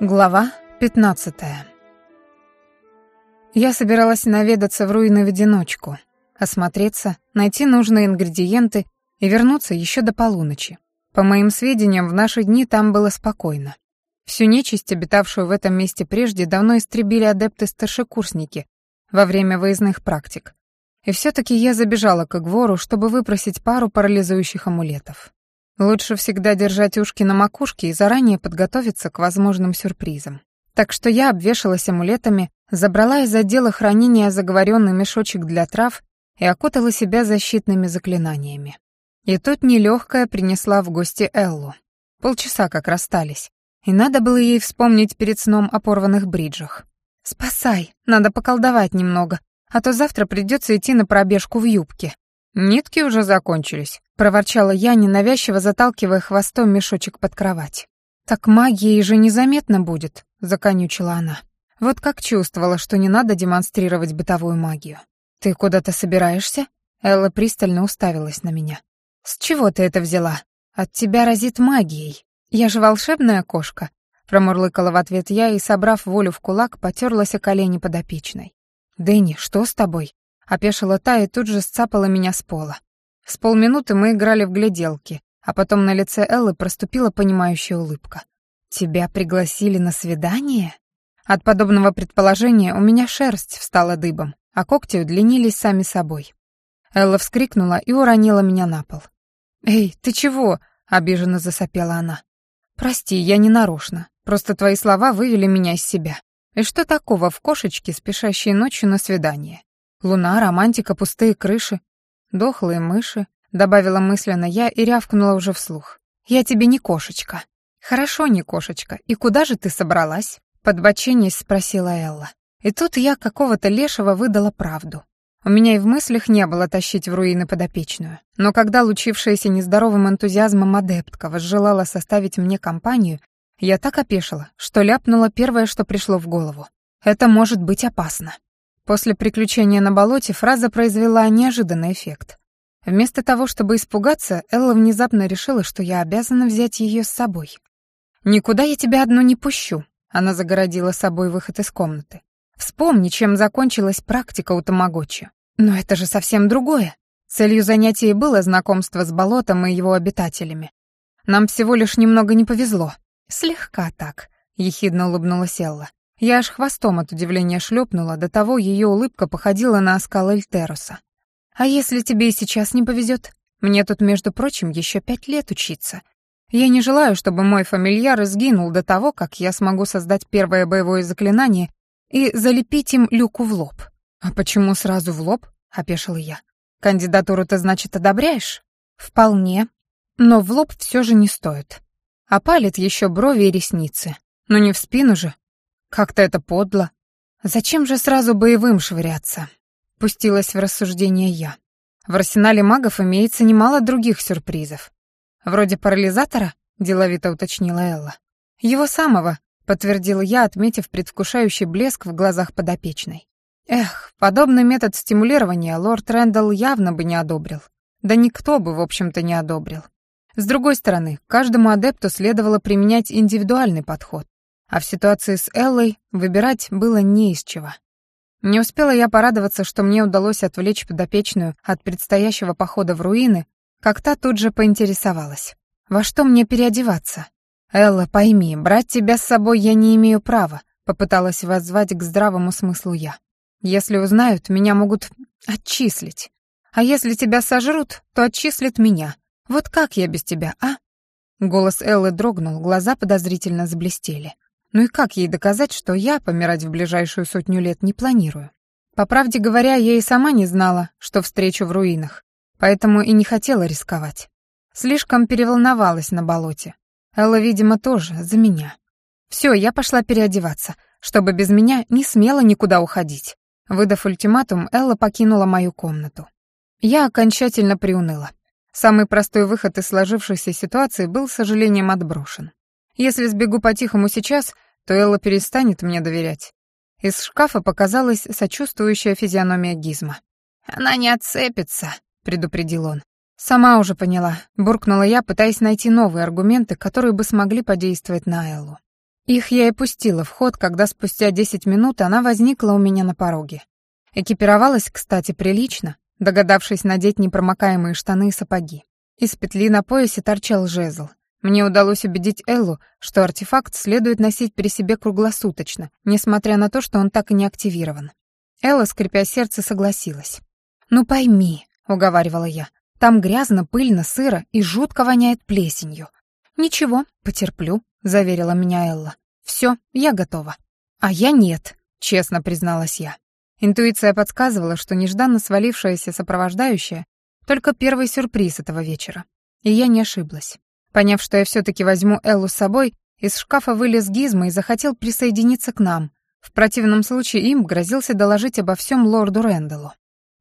Глава 15. Я собиралась наведаться в руины в одиночку, осмотреться, найти нужные ингредиенты и вернуться еще до полуночи. По моим сведениям, в наши дни там было спокойно. Всю нечисть, обитавшую в этом месте прежде, давно истребили адепты-старшекурсники во время выездных практик. И все таки я забежала к Игвору, чтобы выпросить пару парализующих амулетов. Лучше всегда держать ушки на макушке и заранее подготовиться к возможным сюрпризам. Так что я обвешалась амулетами, забрала из отдела хранения заговоренный мешочек для трав и окутала себя защитными заклинаниями. И тут нелегкая принесла в гости Эллу. Полчаса как расстались, и надо было ей вспомнить перед сном о порванных бриджах. «Спасай, надо поколдовать немного, а то завтра придется идти на пробежку в юбке». «Нитки уже закончились», проворчала я, ненавязчиво заталкивая хвостом мешочек под кровать. «Так магии же незаметно будет», — законючила она. Вот как чувствовала, что не надо демонстрировать бытовую магию. «Ты куда-то собираешься?» Элла пристально уставилась на меня. «С чего ты это взяла? От тебя разит магией. Я же волшебная кошка», — промурлыкала в ответ я и, собрав волю в кулак, потерлась о колени подопечной. «Дэнни, что с тобой?» — опешила та и тут же сцапала меня с пола. С полминуты мы играли в гляделки, а потом на лице Эллы проступила понимающая улыбка. «Тебя пригласили на свидание?» От подобного предположения у меня шерсть встала дыбом, а когти удлинились сами собой. Элла вскрикнула и уронила меня на пол. «Эй, ты чего?» — обиженно засопела она. «Прости, я не нарочно. Просто твои слова вывели меня из себя. И что такого в кошечке, спешащей ночью на свидание? Луна, романтика, пустые крыши. «Дохлые мыши», — добавила мысленно я и рявкнула уже вслух. «Я тебе не кошечка». «Хорошо, не кошечка. И куда же ты собралась?» Подбоченясь спросила Элла. И тут я какого-то лешего выдала правду. У меня и в мыслях не было тащить в руины подопечную. Но когда лучившаяся нездоровым энтузиазмом адептка возжелала составить мне компанию, я так опешила, что ляпнула первое, что пришло в голову. Это может быть опасно. После приключения на болоте фраза произвела неожиданный эффект. Вместо того, чтобы испугаться, Элла внезапно решила, что я обязана взять ее с собой. «Никуда я тебя одну не пущу», — она загородила собой выход из комнаты. «Вспомни, чем закончилась практика у Тамагочи. Но это же совсем другое. Целью занятия было знакомство с болотом и его обитателями. Нам всего лишь немного не повезло. Слегка так», — ехидно улыбнулась Элла. Я аж хвостом от удивления шлепнула, до того ее улыбка походила на оскал Эльтеруса. «А если тебе и сейчас не повезет? Мне тут, между прочим, еще пять лет учиться. Я не желаю, чтобы мой фамильяр сгинул до того, как я смогу создать первое боевое заклинание и залепить им люку в лоб». «А почему сразу в лоб?» — опешила я. «Кандидатуру ты, значит, одобряешь?» «Вполне. Но в лоб все же не стоит. Опалит еще брови и ресницы. Но не в спину же, как-то это подло. Зачем же сразу боевым швыряться? Пустилась в рассуждение я. В арсенале магов имеется немало других сюрпризов. Вроде парализатора, деловито уточнила Элла. Его самого, подтвердил я, отметив предвкушающий блеск в глазах подопечной. Эх, подобный метод стимулирования лорд Рэндалл явно бы не одобрил. Да никто бы, в общем-то, не одобрил. С другой стороны, каждому адепту следовало применять индивидуальный подход. А в ситуации с Эллой выбирать было не из чего. Не успела я порадоваться, что мне удалось отвлечь подопечную от предстоящего похода в руины, как та тут же поинтересовалась. «Во что мне переодеваться?» «Элла, пойми, брать тебя с собой я не имею права», попыталась воззвать к здравому смыслу я. «Если узнают, меня могут отчислить. А если тебя сожрут, то отчислят меня. Вот как я без тебя, а?» Голос Эллы дрогнул, глаза подозрительно заблестели. Ну и как ей доказать, что я помирать в ближайшую сотню лет не планирую? По правде говоря, я и сама не знала, что встречу в руинах, поэтому и не хотела рисковать. Слишком переволновалась на болоте. Элла, видимо, тоже за меня. Все, я пошла переодеваться, чтобы без меня не смело никуда уходить. Выдав ультиматум, Элла покинула мою комнату. Я окончательно приуныла. Самый простой выход из сложившейся ситуации был, с сожалением, отброшен. Если сбегу по-тихому сейчас, то Элла перестанет мне доверять. Из шкафа показалась сочувствующая физиономия Гизма. «Она не отцепится», — предупредил он. «Сама уже поняла», — буркнула я, пытаясь найти новые аргументы, которые бы смогли подействовать на Эллу. Их я и пустила в ход, когда спустя десять минут она возникла у меня на пороге. Экипировалась, кстати, прилично, догадавшись надеть непромокаемые штаны и сапоги. Из петли на поясе торчал жезл. Мне удалось убедить Эллу, что артефакт следует носить при себе круглосуточно, несмотря на то, что он так и не активирован. Элла, скрипя сердце, согласилась. «Ну пойми», — уговаривала я, — «там грязно, пыльно, сыро и жутко воняет плесенью». «Ничего, потерплю», — заверила меня Элла. «Все, я готова». «А я нет», — честно призналась я. Интуиция подсказывала, что нежданно свалившаяся сопровождающая — только первый сюрприз этого вечера. И я не ошиблась. Поняв, что я все-таки возьму Эллу с собой, из шкафа вылез Гизмо и захотел присоединиться к нам. В противном случае им грозился доложить обо всем лорду Рэндаллу.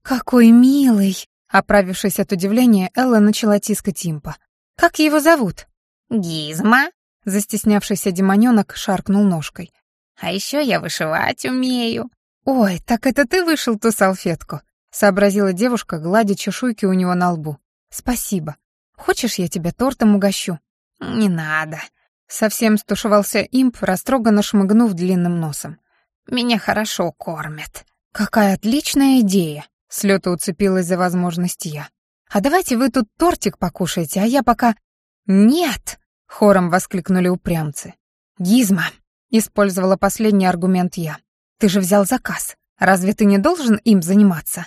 «Какой милый!» Оправившись от удивления, Элла начала тискать импа. «Как его зовут?» «Гизма», — застеснявшийся демонёнок шаркнул ножкой. «А еще я вышивать умею». «Ой, так это ты вышил ту салфетку?» — сообразила девушка, гладя чешуйки у него на лбу. «Спасибо. Хочешь, я тебя тортом угощу?» «Не надо», — совсем стушевался имп, растроганно шмыгнув длинным носом. «Меня хорошо кормят». «Какая отличная идея!» — с лёта уцепилась за возможность я. «А давайте вы тут тортик покушаете, а я пока...» «Нет!» — хором воскликнули упрямцы. «Гизма!» — использовала последний аргумент я. «Ты же взял заказ. Разве ты не должен им заниматься?»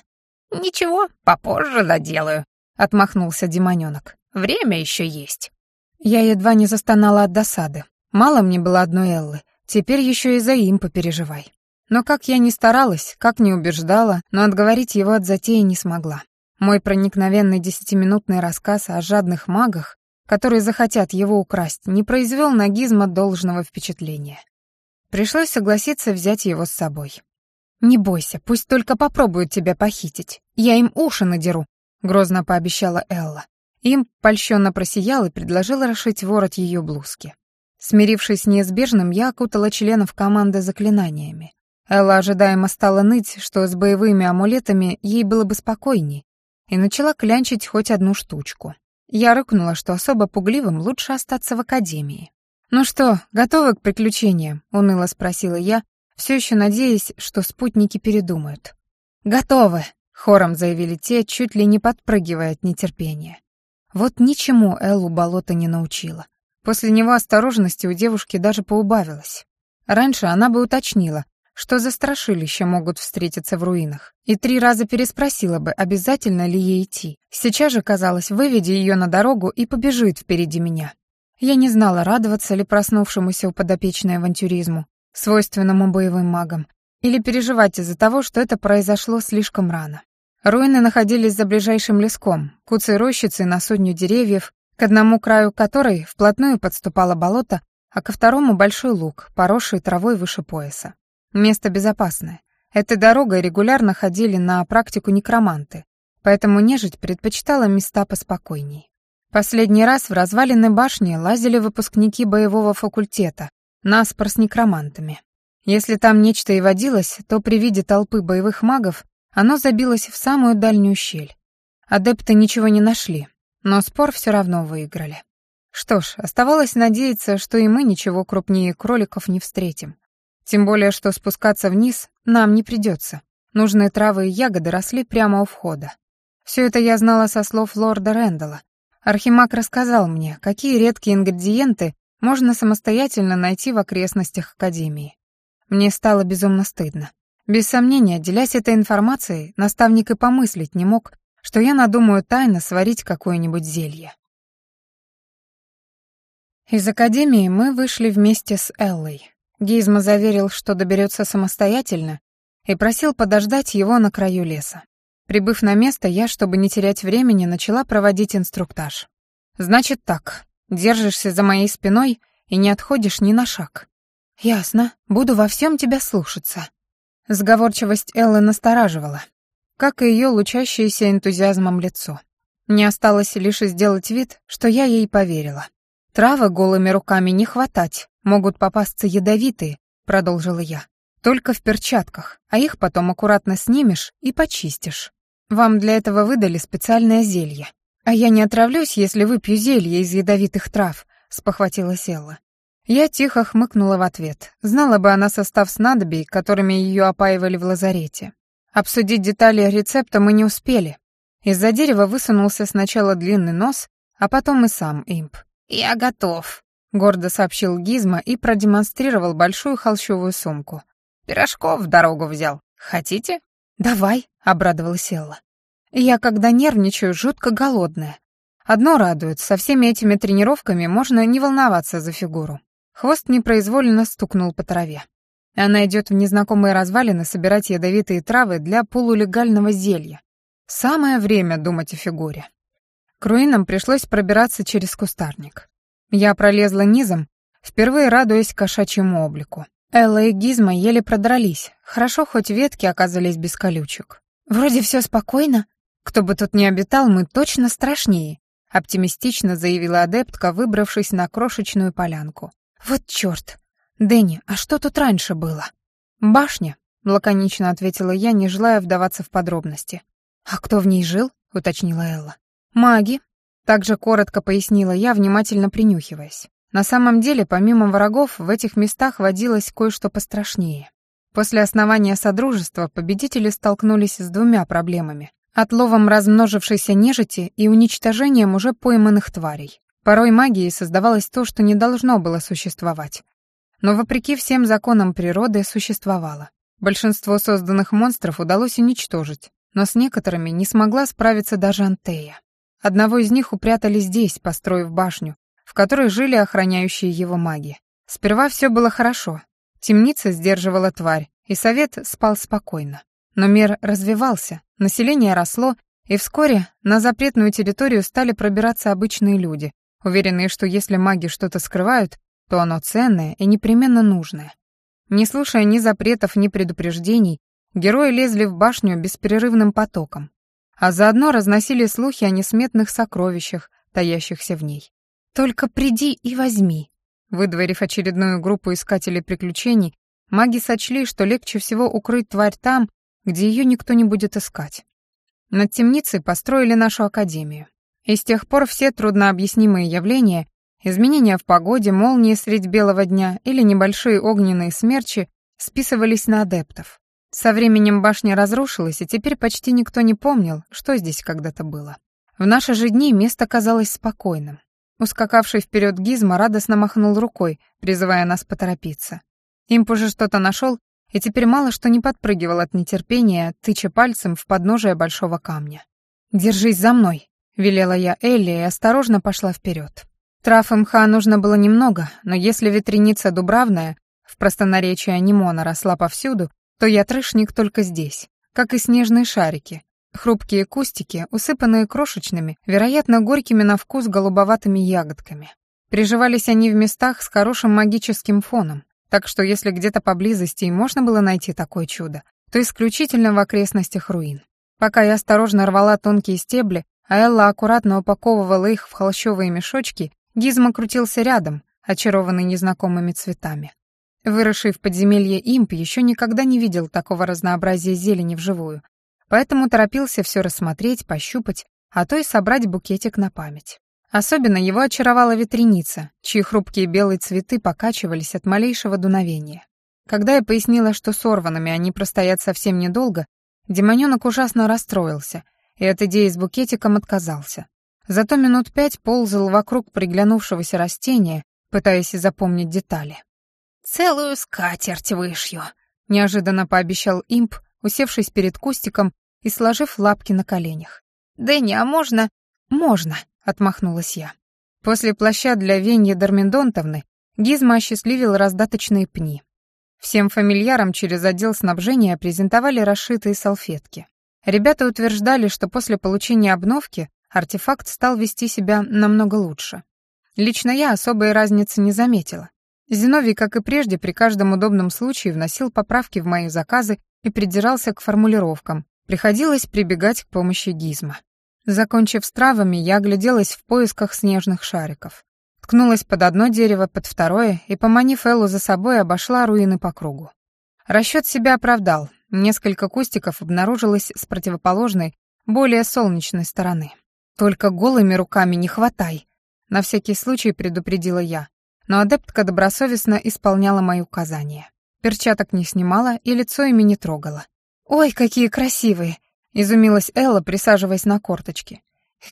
«Ничего, попозже доделаю», — отмахнулся демонёнок. Время еще есть». Я едва не застонала от досады. Мало мне было одной Эллы, теперь еще и за импа переживай. Но как я ни старалась, как ни убеждала, но отговорить его от затеи не смогла. Мой проникновенный десятиминутный рассказ о жадных магах, которые захотят его украсть, не произвел на Гизма должного впечатления. Пришлось согласиться взять его с собой. «Не бойся, пусть только попробуют тебя похитить. Я им уши надеру», — грозно пообещала Элла. Им польщенно просиял и предложил расшить ворот ее блузки. Смирившись с неизбежным, я окутала членов команды заклинаниями. Элла ожидаемо стала ныть, что с боевыми амулетами ей было бы спокойней, и начала клянчить хоть одну штучку. Я рыкнула, что особо пугливым лучше остаться в академии. «Ну что, готовы к приключениям?» — уныло спросила я, все еще надеясь, что спутники передумают. «Готовы!» — хором заявили те, чуть ли не подпрыгивая от нетерпения. Вот ничему Эллу болото не научила. После него осторожности у девушки даже поубавилось. Раньше она бы уточнила, что за страшилища могут встретиться в руинах, и три раза переспросила бы, обязательно ли ей идти. Сейчас же, казалось, выведи ее на дорогу и побежит впереди меня. Я не знала, радоваться ли проснувшемуся у подопечной авантюризму, свойственному боевым магам, или переживать из-за того, что это произошло слишком рано. Руины находились за ближайшим леском, куцей рощицей на сотню деревьев, к одному краю которой вплотную подступало болото, а ко второму большой луг, поросший травой выше пояса. Место безопасное. Этой дорогой регулярно ходили на практику некроманты, поэтому нежить предпочитала места поспокойней. Последний раз в развалины башни лазили выпускники боевого факультета, наспор с некромантами. Если там нечто и водилось, то при виде толпы боевых магов оно забилось в самую дальнюю щель. Адепты ничего не нашли, но спор все равно выиграли. Что ж, оставалось надеяться, что и мы ничего крупнее кроликов не встретим. Тем более, что спускаться вниз нам не придется. Нужные травы и ягоды росли прямо у входа. Все это я знала со слов лорда Рэндалла. Архимаг рассказал мне, какие редкие ингредиенты можно самостоятельно найти в окрестностях Академии. Мне стало безумно стыдно. Без сомнения, делясь этой информацией, наставник и помыслить не мог, что я надумаю тайно сварить какое-нибудь зелье. Из академии мы вышли вместе с Эллой. Гизма заверил, что доберется самостоятельно, и просил подождать его на краю леса. Прибыв на место, я, чтобы не терять времени, начала проводить инструктаж. «Значит так, держишься за моей спиной и не отходишь ни на шаг». «Ясно, буду во всем тебя слушаться», Сговорчивость Эллы настораживала, как и ее лучащееся энтузиазмом лицо. Не осталось лишь сделать вид, что я ей поверила. «Травы голыми руками не хватать, могут попасться ядовитые», — продолжила я. «Только в перчатках, а их потом аккуратно снимешь и почистишь. Вам для этого выдали специальное зелье. А я не отравлюсь, если выпью зелье из ядовитых трав», — спохватилась Элла. Я тихо хмыкнула в ответ. Знала бы она состав снадобий, которыми ее опаивали в лазарете. Обсудить детали рецепта мы не успели. Из-за дерева высунулся сначала длинный нос, а потом и сам имп. «Я готов», — гордо сообщил Гизма и продемонстрировал большую холщовую сумку. «Пирожков в дорогу взял. Хотите?» «Давай», — обрадовалась Элла. «Я, когда нервничаю, жутко голодная. Одно радует, со всеми этими тренировками можно не волноваться за фигуру. Хвост непроизвольно стукнул по траве. Она идет в незнакомые развалины собирать ядовитые травы для полулегального зелья. Самое время думать о фигуре. К руинам пришлось пробираться через кустарник. Я пролезла низом, впервые радуясь кошачьему облику. Элла и Гизма еле продрались, хорошо хоть ветки оказались без колючек. «Вроде все спокойно. Кто бы тут ни обитал, мы точно страшнее», — оптимистично заявила адептка, выбравшись на крошечную полянку. «Вот чёрт! Дэнни, а что тут раньше было?» «Башня», — лаконично ответила я, не желая вдаваться в подробности. «А кто в ней жил?» — уточнила Элла. «Маги», — также коротко пояснила я, внимательно принюхиваясь. На самом деле, помимо врагов, в этих местах водилось кое-что пострашнее. После основания Содружества победители столкнулись с двумя проблемами — отловом размножившейся нежити и уничтожением уже пойманных тварей. Порой магией создавалось то, что не должно было существовать. Но вопреки всем законам природы существовало. Большинство созданных монстров удалось уничтожить, но с некоторыми не смогла справиться даже Антея. Одного из них упрятали здесь, построив башню, в которой жили охраняющие его маги. Сперва все было хорошо. Темница сдерживала тварь, и совет спал спокойно. Но мир развивался, население росло, и вскоре на запретную территорию стали пробираться обычные люди, уверенные, что если маги что-то скрывают, то оно ценное и непременно нужное. Не слушая ни запретов, ни предупреждений, герои лезли в башню беспрерывным потоком, а заодно разносили слухи о несметных сокровищах, таящихся в ней. «Только приди и возьми». Выдворив очередную группу искателей приключений, маги сочли, что легче всего укрыть тварь там, где ее никто не будет искать. Над темницей построили нашу академию. И с тех пор все труднообъяснимые явления, изменения в погоде, молнии средь белого дня или небольшие огненные смерчи списывались на адептов. Со временем башня разрушилась, и теперь почти никто не помнил, что здесь когда-то было. В наши же дни место казалось спокойным. Ускакавший вперед Гизма радостно махнул рукой, призывая нас поторопиться. Имп уже что-то нашел, и теперь мало что не подпрыгивал от нетерпения, тыча пальцем в подножие большого камня. «Держись за мной», велела я Элли и осторожно пошла вперед. Трав мха нужно было немного, но если ветреница дубравная, в простонаречии анимона росла повсюду, то я трышник только здесь, как и снежные шарики, хрупкие кустики, усыпанные крошечными, вероятно, горькими на вкус голубоватыми ягодками. Приживались они в местах с хорошим магическим фоном, так что если где-то поблизости и можно было найти такое чудо, то исключительно в окрестностях руин. Пока я осторожно рвала тонкие стебли, а Элла аккуратно упаковывала их в холщовые мешочки, Гизма крутился рядом, очарованный незнакомыми цветами. Выросший в подземелье имп еще никогда не видел такого разнообразия зелени вживую, поэтому торопился все рассмотреть, пощупать, а то и собрать букетик на память. Особенно его очаровала ветреница, чьи хрупкие белые цветы покачивались от малейшего дуновения. Когда я пояснила, что сорванными они простоят совсем недолго, демонёнок ужасно расстроился и от идеи с букетиком отказался. Зато минут пять ползал вокруг приглянувшегося растения, пытаясь запомнить детали. «Целую скатерть вышью», — неожиданно пообещал имп, усевшись перед кустиком и сложив лапки на коленях. «Дэнни, а можно?» «Можно», — отмахнулась я. После плаща для Веньи Дарминдонтовны Гизма осчастливил раздаточные пни. Всем фамильярам через отдел снабжения презентовали расшитые салфетки. Ребята утверждали, что после получения обновки артефакт стал вести себя намного лучше. Лично я особой разницы не заметила. Зиновий, как и прежде, при каждом удобном случае вносил поправки в мои заказы и придирался к формулировкам. Приходилось прибегать к помощи гизма. Закончив с травами, я огляделась в поисках снежных шариков. Ткнулась под одно дерево, под второе и, поманив Эллу за собой, обошла руины по кругу. Расчет себя оправдал. Несколько кустиков обнаружилось с противоположной, более солнечной стороны. «Только голыми руками не хватай», — на всякий случай предупредила я. но адептка добросовестно исполняла мои указания. Перчаток не снимала и лицо ими не трогала. «Ой, какие красивые!» — изумилась Элла, присаживаясь на корточки.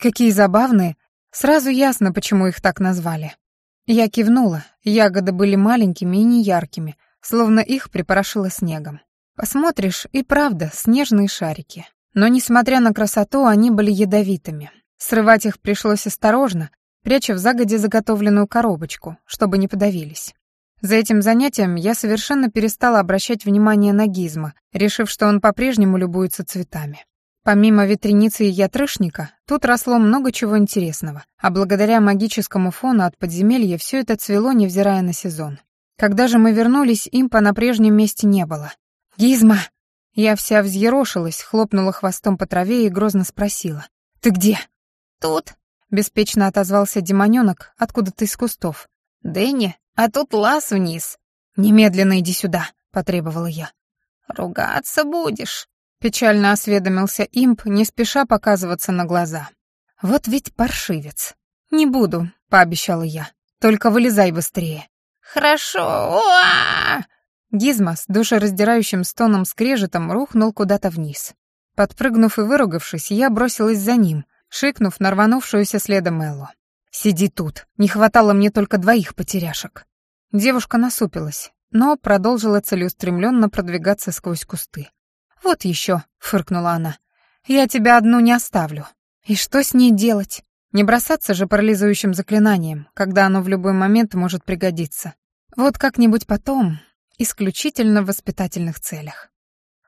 «Какие забавные! Сразу ясно, почему их так назвали». Я кивнула, ягоды были маленькими и неяркими, словно их припорошило снегом. Посмотришь, и правда, снежные шарики. Но, несмотря на красоту, они были ядовитыми. Срывать их пришлось осторожно, пряча в загоде заготовленную коробочку, чтобы не подавились. За этим занятием я совершенно перестала обращать внимание на Гизма, решив, что он по-прежнему любуется цветами. Помимо ветреницы и ятрышника, тут росло много чего интересного, а благодаря магическому фону от подземелья все это цвело, невзирая на сезон. Когда же мы вернулись, импа на прежнем месте не было. «Гизма!» Я вся взъерошилась, хлопнула хвостом по траве и грозно спросила. «Ты где?» «Тут», — беспечно отозвался демонёнок откуда-то из кустов. «Дэнни, а тут лаз вниз». «Немедленно иди сюда», — потребовала я. «Ругаться будешь», Печально осведомился имп, не спеша показываться на глаза. «Вот ведь паршивец». «Не буду», — пообещала я. «Только вылезай быстрее». «Хорошо! Уа!» Гизма с душераздирающим стоном скрежетом рухнул куда-то вниз. Подпрыгнув и выругавшись, я бросилась за ним, шикнув на рванувшуюся следом Эллу. «Сиди тут, не хватало мне только двоих потеряшек». Девушка насупилась, но продолжила целеустремленно продвигаться сквозь кусты. «Вот еще», — фыркнула она. «Я тебя одну не оставлю. И что с ней делать? Не бросаться же парализующим заклинанием, когда оно в любой момент может пригодиться. Вот как-нибудь потом, исключительно в воспитательных целях».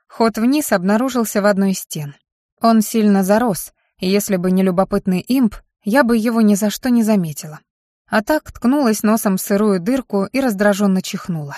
Ход вниз обнаружился в одной из стен. Он сильно зарос, и если бы не любопытный имп, я бы его ни за что не заметила. А так ткнулась носом в сырую дырку и раздраженно чихнула.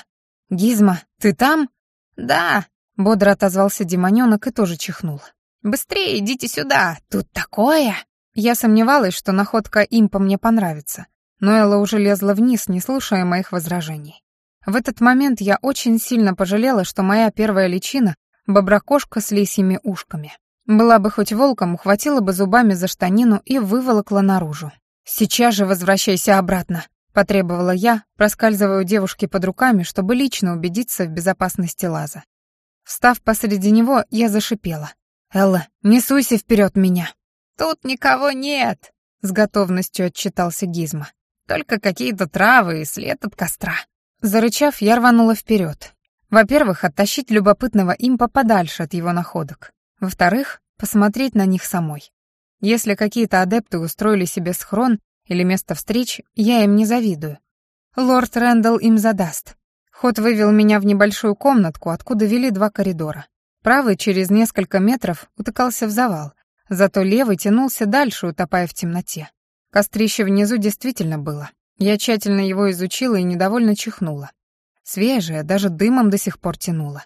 «Гизма, ты там?» «Да», Бодро отозвался демонёнок и тоже чихнул. «Быстрее идите сюда! Тут такое!» Я сомневалась, что находка импа мне понравится, но Элла уже лезла вниз, не слушая моих возражений. В этот момент я очень сильно пожалела, что моя первая личина — боброкошка с лисьими ушками. Была бы хоть волком, ухватила бы зубами за штанину и выволокла наружу. «Сейчас же возвращайся обратно», — потребовала я, проскальзывая у девушки под руками, чтобы лично убедиться в безопасности лаза. Встав посреди него, я зашипела. «Элла, не суйся вперед меня!» «Тут никого нет!» — с готовностью отчитался Гизма. «Только какие-то травы и след от костра». Зарычав, я рванула вперед. Во-первых, оттащить любопытного импа подальше от его находок. Во-вторых, посмотреть на них самой. Если какие-то адепты устроили себе схрон или место встреч, я им не завидую. Лорд Рэндалл им задаст. Ход вывел меня в небольшую комнатку, откуда вели два коридора. Правый через несколько метров утыкался в завал, зато левый тянулся дальше, утопая в темноте. Кострище внизу действительно было. Я тщательно его изучила и недовольно чихнула. Свежее, даже дымом до сих пор тянуло.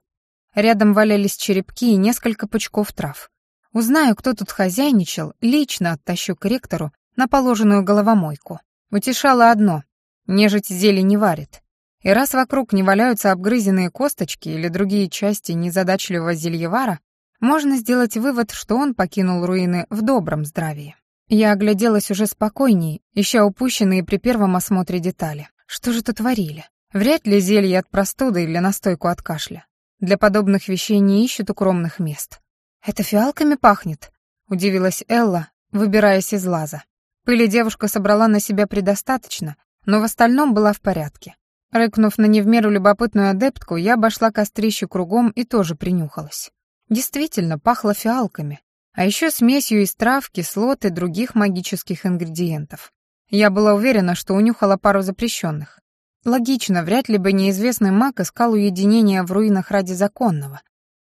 Рядом валялись черепки и несколько пучков трав. Узнаю, кто тут хозяйничал, лично оттащу к ректору на положенную головомойку. Утешало одно — нежить зелень не варит. И раз вокруг не валяются обгрызенные косточки или другие части незадачливого зельевара, можно сделать вывод, что он покинул руины в добром здравии. Я огляделась уже спокойней, ища упущенные при первом осмотре детали. Что же тут творили? Вряд ли зелье от простуды или настойку от кашля. Для подобных вещей не ищут укромных мест. «Это фиалками пахнет?» — удивилась Элла, выбираясь из лаза. Пыли девушка собрала на себя предостаточно, но в остальном была в порядке. Рыкнув на невмеру любопытную адептку, я обошла кострище кругом и тоже принюхалась. Действительно, пахло фиалками, а еще смесью из трав, кислот и других магических ингредиентов. Я была уверена, что унюхала пару запрещенных. Логично, вряд ли бы неизвестный маг искал уединения в руинах ради законного,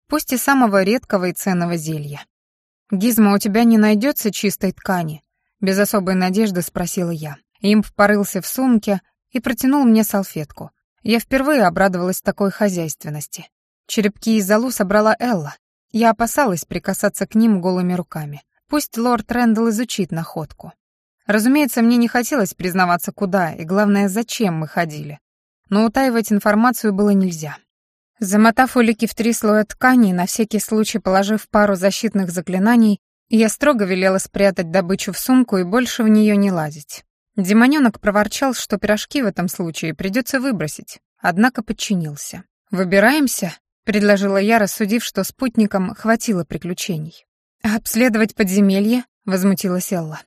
пусть и самого редкого и ценного зелья. «Гизма, у тебя не найдется чистой ткани?» Без особой надежды спросила я. Имп порылся в сумке, и протянул мне салфетку. Я впервые обрадовалась такой хозяйственности. Черепки из залу собрала Элла. Я опасалась прикасаться к ним голыми руками. Пусть лорд Рэндалл изучит находку. Разумеется, мне не хотелось признаваться, куда и, главное, зачем мы ходили. Но утаивать информацию было нельзя. Замотав улики в три слоя ткани, на всякий случай положив пару защитных заклинаний, я строго велела спрятать добычу в сумку и больше в нее не лазить. Демонёнок проворчал, что пирожки в этом случае придется выбросить, однако подчинился. «Выбираемся?» — предложила я, рассудив, что спутникам хватило приключений. «А обследовать подземелье?» — возмутилась Элла.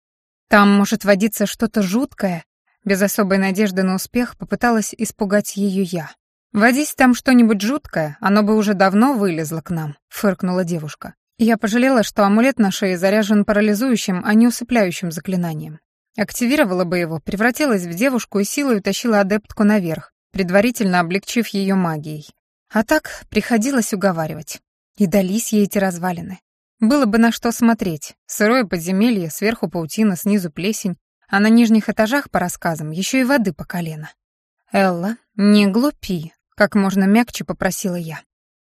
«Там может водиться что-то жуткое?» Без особой надежды на успех попыталась испугать ее я. «Водись там что-нибудь жуткое, оно бы уже давно вылезло к нам», — фыркнула девушка. Я пожалела, что амулет на шее заряжен парализующим, а не усыпляющим заклинанием. Активировала бы его, превратилась в девушку и силой утащила адептку наверх, предварительно облегчив ее магией. А так приходилось уговаривать. И дались ей эти развалины. Было бы на что смотреть. Сырое подземелье, сверху паутина, снизу плесень, а на нижних этажах, по рассказам, еще и воды по колено. «Элла, не глупи», — как можно мягче попросила я.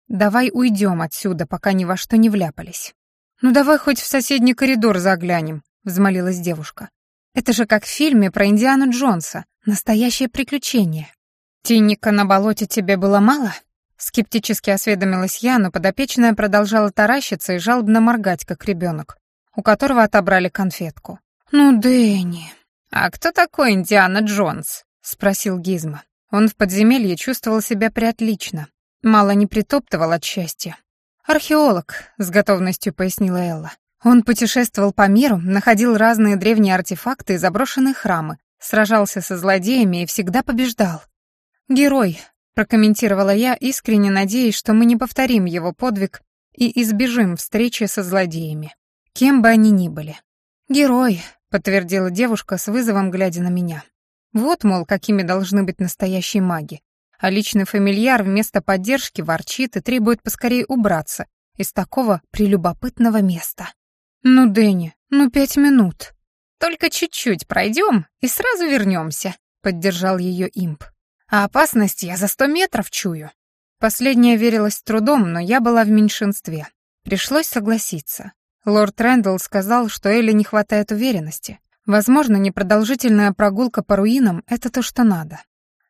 «Давай уйдем отсюда, пока ни во что не вляпались». «Ну давай хоть в соседний коридор заглянем», — взмолилась девушка. Это же как в фильме про Индиану Джонса. Настоящее приключение. Тинника на болоте тебе было мало? Скептически осведомилась я, но подопечная продолжала таращиться и жалобно моргать, как ребенок, у которого отобрали конфетку. «Ну, Дэнни...» «А кто такой Индиана Джонс?» — спросил Гизма. Он в подземелье чувствовал себя приотлично. Мало не притоптывал от счастья. «Археолог», — с готовностью пояснила Элла. Он путешествовал по миру, находил разные древние артефакты и заброшенные храмы, сражался со злодеями и всегда побеждал. «Герой», — прокомментировала я, искренне надеясь, что мы не повторим его подвиг и избежим встречи со злодеями, кем бы они ни были. «Герой», — подтвердила девушка с вызовом, глядя на меня. Вот, мол, какими должны быть настоящие маги. А личный фамильяр вместо поддержки ворчит и требует поскорее убраться из такого прелюбопытного места. «Ну, Дэнни, ну пять минут». «Только чуть-чуть пройдем и сразу вернемся», — поддержал ее имп. «А опасность я за сто метров чую». Последняя верилась трудом, но я была в меньшинстве. Пришлось согласиться. Лорд Рэндалл сказал, что Элли не хватает уверенности. Возможно, непродолжительная прогулка по руинам — это то, что надо.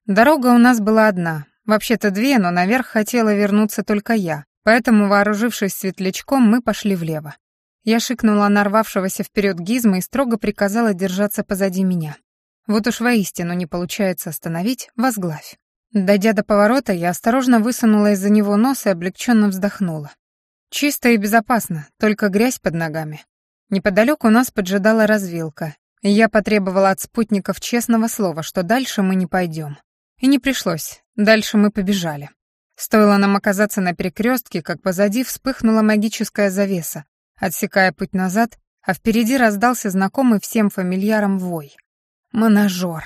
Дорога у нас была одна, вообще-то две, но наверх хотела вернуться только я, поэтому, вооружившись светлячком, мы пошли влево. Я шикнула нарвавшегося вперед гизма и строго приказала держаться позади меня. Вот уж воистину не получается остановить, возглавь. Дойдя до поворота, я осторожно высунула из-за него нос и облегченно вздохнула. Чисто и безопасно, только грязь под ногами. Неподалеку нас поджидала развилка, и я потребовала от спутников честного слова, что дальше мы не пойдем. И не пришлось, дальше мы побежали. Стоило нам оказаться на перекрестке, как позади вспыхнула магическая завеса, отсекая путь назад, а впереди раздался знакомый всем фамильярам вой. Монажор.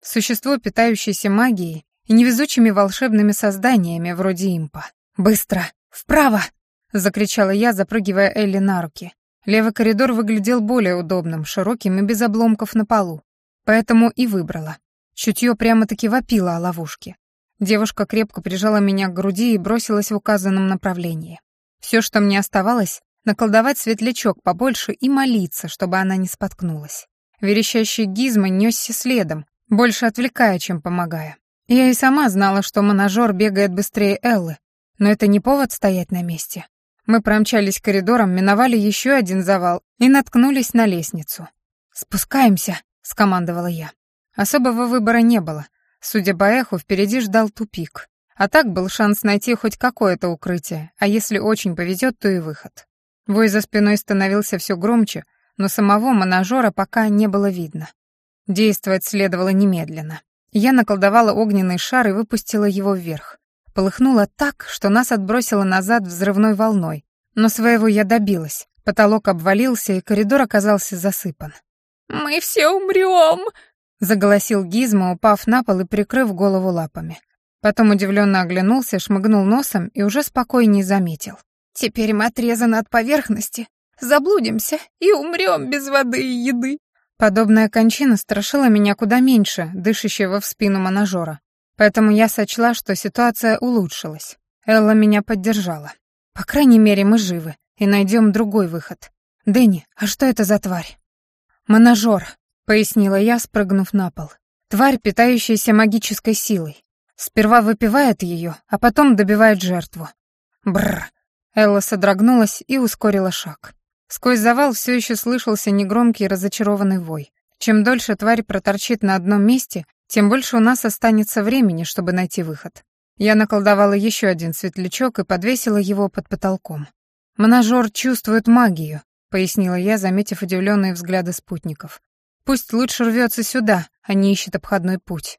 Существо, питающееся магией и невезучими волшебными созданиями вроде импа. «Быстро! Вправо!» — закричала я, запрыгивая Элли на руки. Левый коридор выглядел более удобным, широким и без обломков на полу. Поэтому и выбрала. Чутье прямо-таки вопило о ловушке. Девушка крепко прижала меня к груди и бросилась в указанном направлении. Все, что мне оставалось, наколдовать светлячок побольше и молиться, чтобы она не споткнулась. Верещащий гизма несся следом, больше отвлекая, чем помогая. Я и сама знала, что монажер бегает быстрее Эллы, но это не повод стоять на месте. Мы промчались коридором, миновали еще один завал и наткнулись на лестницу. «Спускаемся», — скомандовала я. Особого выбора не было. Судя по эху, впереди ждал тупик. А так был шанс найти хоть какое-то укрытие, а если очень повезет, то и выход. Вой за спиной становился все громче, но самого монажера пока не было видно. Действовать следовало немедленно. Я наколдовала огненный шар и выпустила его вверх. Полыхнуло так, что нас отбросило назад взрывной волной, но своего я добилась. Потолок обвалился, и коридор оказался засыпан. «Мы все умрем!» — заголосил Гизмо, упав на пол и прикрыв голову лапами. Потом удивленно оглянулся, шмыгнул носом и уже спокойнее заметил. Теперь мы отрезаны от поверхности, заблудимся и умрем без воды и еды. Подобная кончина страшила меня куда меньше, дышащего в спину монажера. Поэтому я сочла, что ситуация улучшилась. Элла меня поддержала. По крайней мере, мы живы и найдем другой выход. Дэнни, а что это за тварь? Монажер, пояснила я, спрыгнув на пол. Тварь, питающаяся магической силой. Сперва выпивает ее, а потом добивает жертву. Бррр, Элла содрогнулась и ускорила шаг. Сквозь завал все еще слышался негромкий разочарованный вой. Чем дольше тварь проторчит на одном месте, тем больше у нас останется времени, чтобы найти выход. Я наколдовала еще один светлячок и подвесила его под потолком. «Монажер чувствует магию», — пояснила я, заметив удивленные взгляды спутников. «Пусть лучше рвется сюда, а не ищет обходной путь».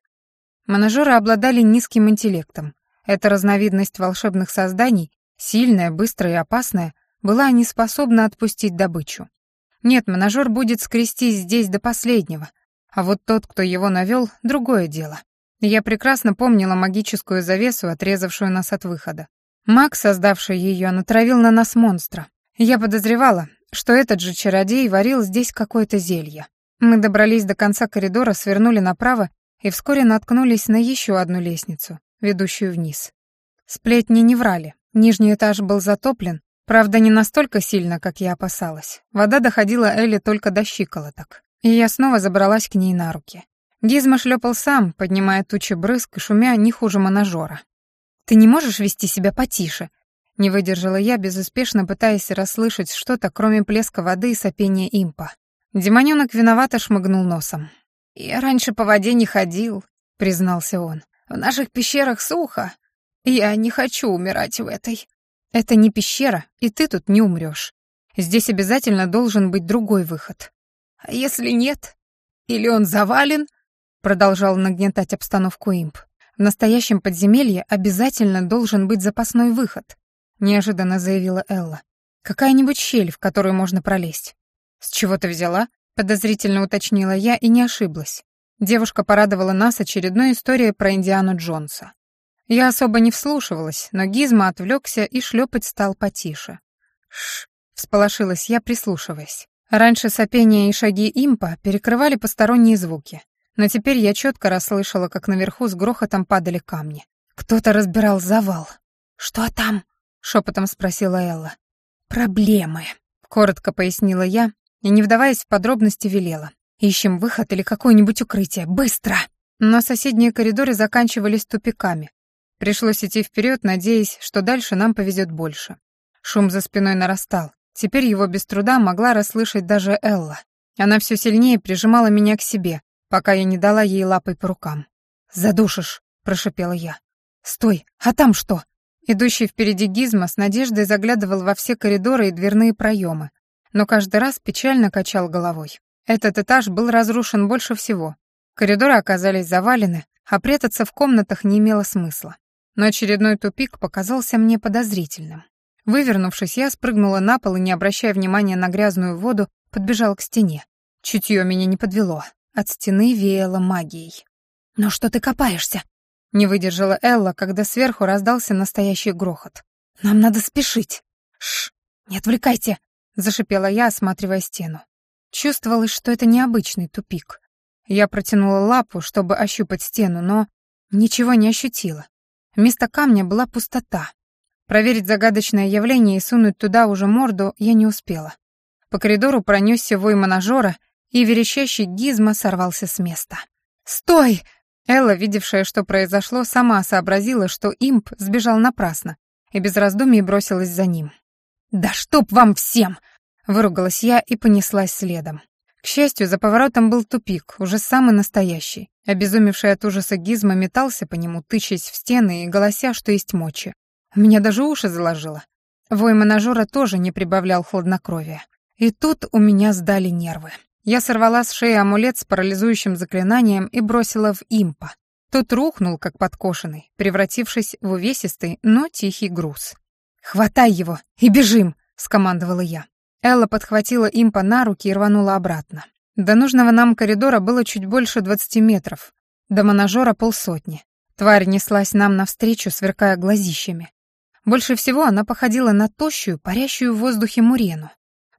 Монажеры обладали низким интеллектом. Эта разновидность волшебных созданий, сильная, быстрая и опасная, была не способна отпустить добычу. Нет, монажер будет скрестись здесь до последнего, а вот тот, кто его навел, другое дело. Я прекрасно помнила магическую завесу, отрезавшую нас от выхода. Маг, создавший ее, натравил на нас монстра. Я подозревала, что этот же чародей варил здесь какое-то зелье. Мы добрались до конца коридора, свернули направо и вскоре наткнулись на еще одну лестницу, ведущую вниз. Сплетни не врали. Нижний этаж был затоплен, правда, не настолько сильно, как я опасалась. Вода доходила Элли только до щиколоток. И я снова забралась к ней на руки. Гизма шлепал сам, поднимая тучи брызг и шумя не хуже монажера. «Ты не можешь вести себя потише?» Не выдержала я, безуспешно пытаясь расслышать что-то, кроме плеска воды и сопения импа. Демонёнок виновато шмыгнул носом. «Я раньше по воде не ходил», — признался он. «В наших пещерах сухо. Я не хочу умирать в этой». «Это не пещера, и ты тут не умрёшь. Здесь обязательно должен быть другой выход». «А если нет? Или он завален?» Продолжал нагнетать обстановку имп. В настоящем подземелье обязательно должен быть запасной выход, неожиданно заявила Элла. Какая-нибудь щель, в которую можно пролезть. С чего ты взяла? подозрительно уточнила я и не ошиблась. Девушка порадовала нас очередной историей про Индиану Джонса. Я особо не вслушивалась, но Гизма отвлекся и шлепать стал потише. Ш, всполошилась я, прислушиваясь. Раньше сопение и шаги импа перекрывали посторонние звуки, но теперь я четко расслышала, как наверху с грохотом падали камни. Кто-то разбирал завал. «Что там?» — шепотом спросила Элла. «Проблемы», — коротко пояснила я и, не вдаваясь в подробности, велела. «Ищем выход или какое-нибудь укрытие. Быстро!» Но соседние коридоры заканчивались тупиками. Пришлось идти вперед, надеясь, что дальше нам повезет больше. Шум за спиной нарастал. Теперь его без труда могла расслышать даже Элла. Она все сильнее прижимала меня к себе, пока я не дала ей лапой по рукам. «Задушишь», — прошипела я. «Стой, а там что?» Идущий впереди Гизма с надеждой заглядывал во все коридоры и дверные проемы, но каждый раз печально качал головой. Этот этаж был разрушен больше всего. Коридоры оказались завалены, а прятаться в комнатах не имело смысла. Но очередной тупик показался мне подозрительным. Вывернувшись, я спрыгнула на пол и, не обращая внимания на грязную воду, подбежала к стене. Чутье меня не подвело. От стены веяло магией. «Но что ты копаешься?» Не выдержала Элла, когда сверху раздался настоящий грохот. «Нам надо спешить!» «Шш! Не отвлекайте!» — зашипела я, осматривая стену. Чувствовалось, что это необычный тупик. Я протянула лапу, чтобы ощупать стену, но ничего не ощутила. Вместо камня была пустота. Проверить загадочное явление и сунуть туда уже морду я не успела. По коридору пронесся вой монажера, и верещащий гизма сорвался с места. «Стой!» Элла, видевшая, что произошло, сама сообразила, что имп сбежал напрасно, и без раздумий бросилась за ним. «Да чтоб вам всем!» — выругалась я и понеслась следом. К счастью, за поворотом был тупик, уже самый настоящий. Обезумевший от ужаса гизма метался по нему, тычась в стены и голося, что есть мочи. Меня даже уши заложило. Вой монажера тоже не прибавлял хладнокровия. И тут у меня сдали нервы. Я сорвала с шеи амулет с парализующим заклинанием и бросила в импа. Тот рухнул, как подкошенный, превратившись в увесистый, но тихий груз. «Хватай его и бежим!» — скомандовала я. Элла подхватила импа на руки и рванула обратно. До нужного нам коридора было чуть больше двадцати метров, до монажера полсотни. Тварь неслась нам навстречу, сверкая глазищами. Больше всего она походила на тощую, парящую в воздухе мурену.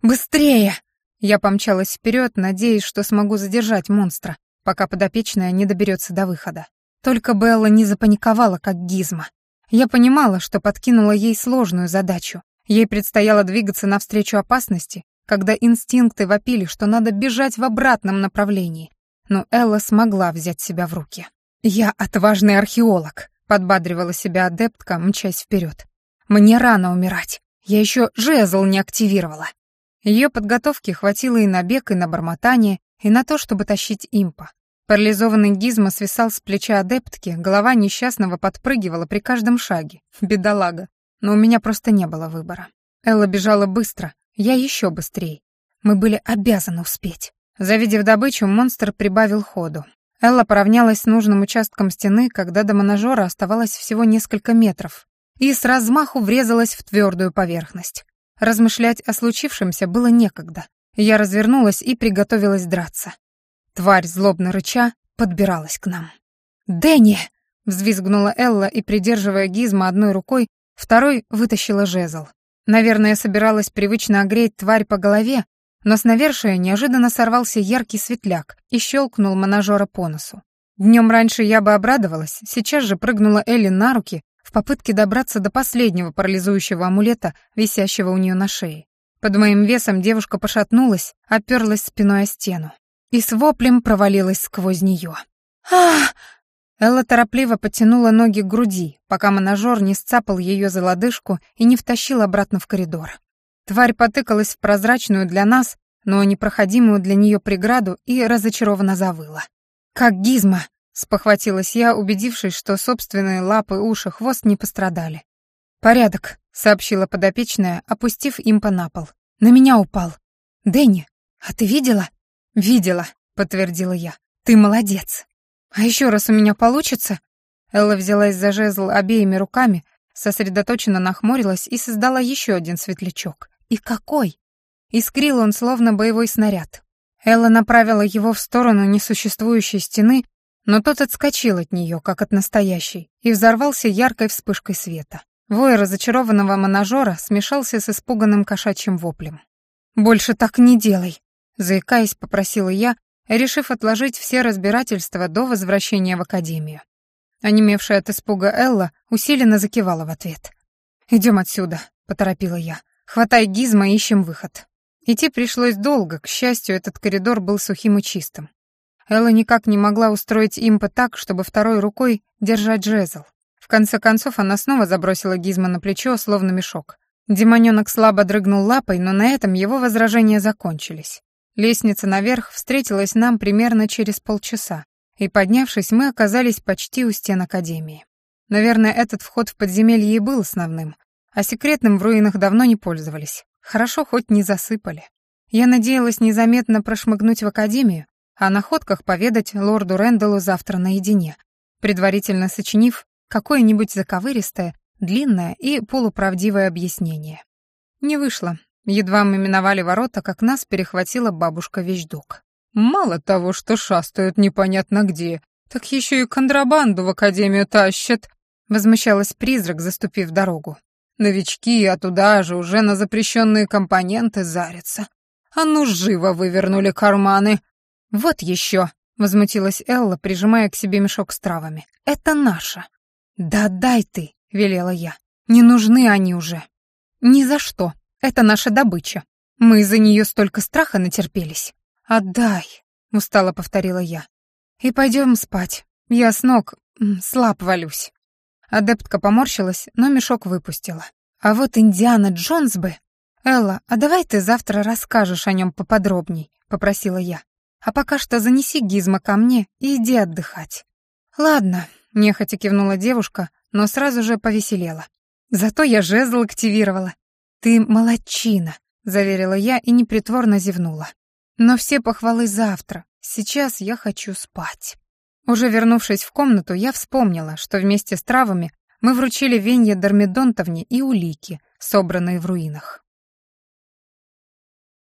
«Быстрее!» Я помчалась вперед, надеясь, что смогу задержать монстра, пока подопечная не доберется до выхода. Только Белла не запаниковала, как гизма. Я понимала, что подкинула ей сложную задачу. Ей предстояло двигаться навстречу опасности, когда инстинкты вопили, что надо бежать в обратном направлении. Но Элла смогла взять себя в руки. «Я отважный археолог», — подбадривала себя адептка, мчась вперед. «Мне рано умирать. Я еще жезл не активировала». Ее подготовки хватило и на бег, и на бормотание, и на то, чтобы тащить импа. Парализованный Гизмо свисал с плеча адептки, голова несчастного подпрыгивала при каждом шаге. Бедолага. Но у меня просто не было выбора. Элла бежала быстро, я еще быстрее. Мы были обязаны успеть. Завидев добычу, монстр прибавил ходу. Элла поравнялась с нужным участком стены, когда до моножора оставалось всего несколько метров, и с размаху врезалась в твердую поверхность. Размышлять о случившемся было некогда. Я развернулась и приготовилась драться. Тварь, злобно рыча, подбиралась к нам. «Дэнни!» — взвизгнула Элла и, придерживая гизма одной рукой, второй вытащила жезл. Наверное, собиралась привычно огреть тварь по голове, но с навершия неожиданно сорвался яркий светляк и щелкнул монажера по носу. Днем раньше я бы обрадовалась, сейчас же прыгнула Элли на руки в попытке добраться до последнего парализующего амулета, висящего у нее на шее. Под моим весом девушка пошатнулась, оперлась спиной о стену и с воплем провалилась сквозь нее. «Ах!» Элла торопливо потянула ноги к груди, пока монажер не сцапал ее за лодыжку и не втащил обратно в коридор. Тварь потыкалась в прозрачную для нас, но непроходимую для нее преграду и разочарованно завыла. «Как гизма!» — спохватилась я, убедившись, что собственные лапы, уши, хвост не пострадали. «Порядок», — сообщила подопечная, опустив импа на пол. «На меня упал». «Дэнни, а ты видела?» «Видела», — подтвердила я. «Ты молодец». «А еще раз у меня получится?» Элла взялась за жезл обеими руками, сосредоточенно нахмурилась и создала еще один светлячок. И какой! Искрил он словно боевой снаряд. Элла направила его в сторону несуществующей стены, но тот отскочил от нее, как от настоящей, и взорвался яркой вспышкой света. Вой разочарованного монажера смешался с испуганным кошачьим воплем. «Больше так не делай», Заикаясь, попросила я, решив отложить все разбирательства до возвращения в академию. Онемевшая от испуга Элла усиленно закивала в ответ. «Идем отсюда», — поторопила я. «Хватай гизма, ищем выход». Идти пришлось долго, к счастью, этот коридор был сухим и чистым. Элла никак не могла устроить импа так, чтобы второй рукой держать жезл. В конце концов она снова забросила гизма на плечо, словно мешок. Демонёнок слабо дрыгнул лапой, но на этом его возражения закончились. Лестница наверх встретилась нам примерно через полчаса, и, поднявшись, мы оказались почти у стен Академии. Наверное, этот вход в подземелье и был основным, а секретным в руинах давно не пользовались. Хорошо, хоть не засыпали. Я надеялась незаметно прошмыгнуть в Академию, а о находках поведать лорду Рэндаллу завтра наедине, предварительно сочинив какое-нибудь заковыристое, длинное и полуправдивое объяснение. Не вышло, Едва мы миновали ворота, как нас перехватила бабушка Вещдок. «Мало того, что шастают непонятно где, так еще и контрабанду в академию тащат», — возмущалась призрак, заступив дорогу. «Новички, а туда же уже на запрещенные компоненты зарятся. А ну, живо вывернули карманы!» «Вот еще!» — возмутилась Элла, прижимая к себе мешок с травами. «Это наше!» «Да дай ты!» — велела я. «Не нужны они уже!» «Ни за что!» Это наша добыча. Мы из-за нее столько страха натерпелись. Отдай, устало повторила я. И пойдем спать. Я с ног слаб валюсь. Адептка поморщилась, но мешок выпустила. А вот Индиана Джонс бы... Элла, а давай ты завтра расскажешь о нем поподробней, попросила я. А пока что занеси Гизма ко мне и иди отдыхать. Ладно, нехотя кивнула девушка, но сразу же повеселела. Зато я жезл активировала. «Ты молодчина», — заверила я и непритворно зевнула. «Но все похвалы завтра. Сейчас я хочу спать». Уже вернувшись в комнату, я вспомнила, что вместе с травами мы вручили Венье Дормидонтовне и улики, собранные в руинах.